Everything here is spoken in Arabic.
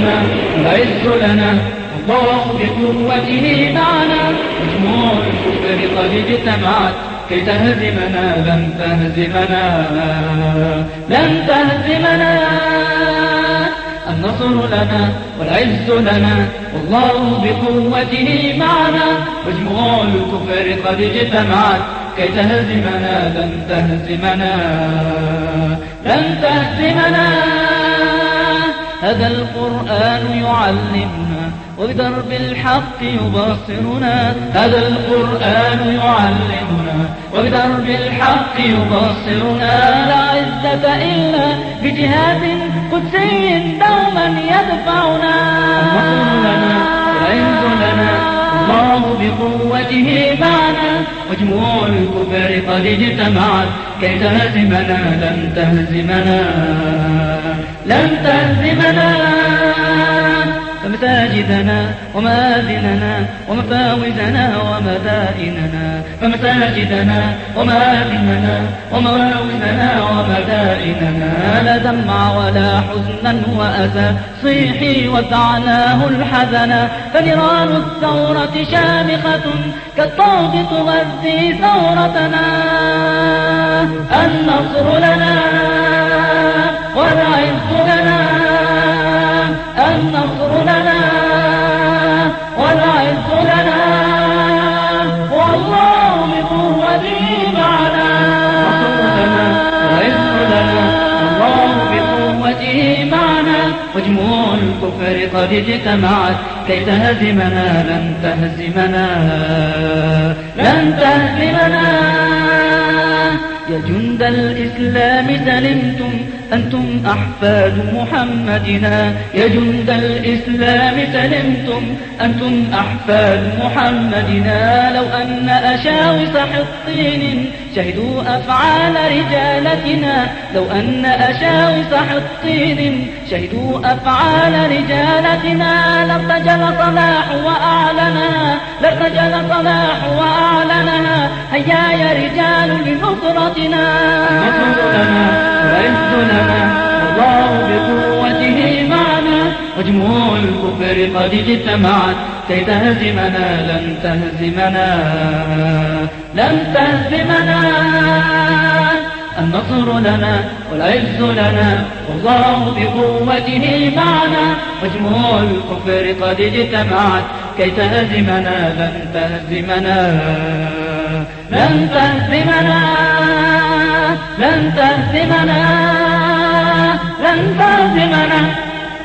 لنا والعز لنا. الله بقوته معنا. مجموع الكفر قد اجتمعت. كي تهزمنا لن تهزمنا. لن تهزمنا. النصر لنا والعز لنا. والله بقوته معنا. مجموع الكفر قد اجتمعت. كي تهزمنا لن تهزمنا. لن تهزمنا. هذا القرآن يعلمنا وبدرب الحق يبصرنا. هذا القرآن يعلمنا وبدرب الحق يبصرنا. لا عزة إلا بجهاد قدسي دوما يدفعنا. الله بقوته معنا. مجموع الكفر قد اجتمعت كي تهزمنا لن تهزمنا. لن تهزمنا. فمساجدنا ومآذننا ومفاوزنا ومدائننا فمساجدنا ومآذننا ومواوزنا ومدائننا لا دمع ولا حزنا وأسى صيحي وتعناه الحزنا فنيران الثورة شامخة كالطوب تغذي ثورتنا. مجموع الكفر قد اجتمعت كي تهزمنا لن تهزمنا لن تهزمنا. يا جند الإسلام سلمتم أنتم أحفاد محمدنا. يا جند الإسلام سلمتم أنتم أحفاد محمدنا. لو أن أشاوس حطين شهدوا أفعال رجالتنا. لو أن أشاوس حطين شهدوا أفعال رجالتنا. لارتجل صلاح وأعلنها لارتجل صلاح وأعلنها هيا يا رجال لنصرتنا النصر لنا والعز لنا والله بقوته معنا. مجموع الكفر قد اجتمعت. كي تهزمنا لن تهزمنا لن تهزمنا. النصر لنا والعز لنا والله بقوته معنا. مجموع الكفر قد اجتمعت. كي تهزمنا لن تهزمنا. لن تهزمنا لن تهزمنا لن تهزمنا.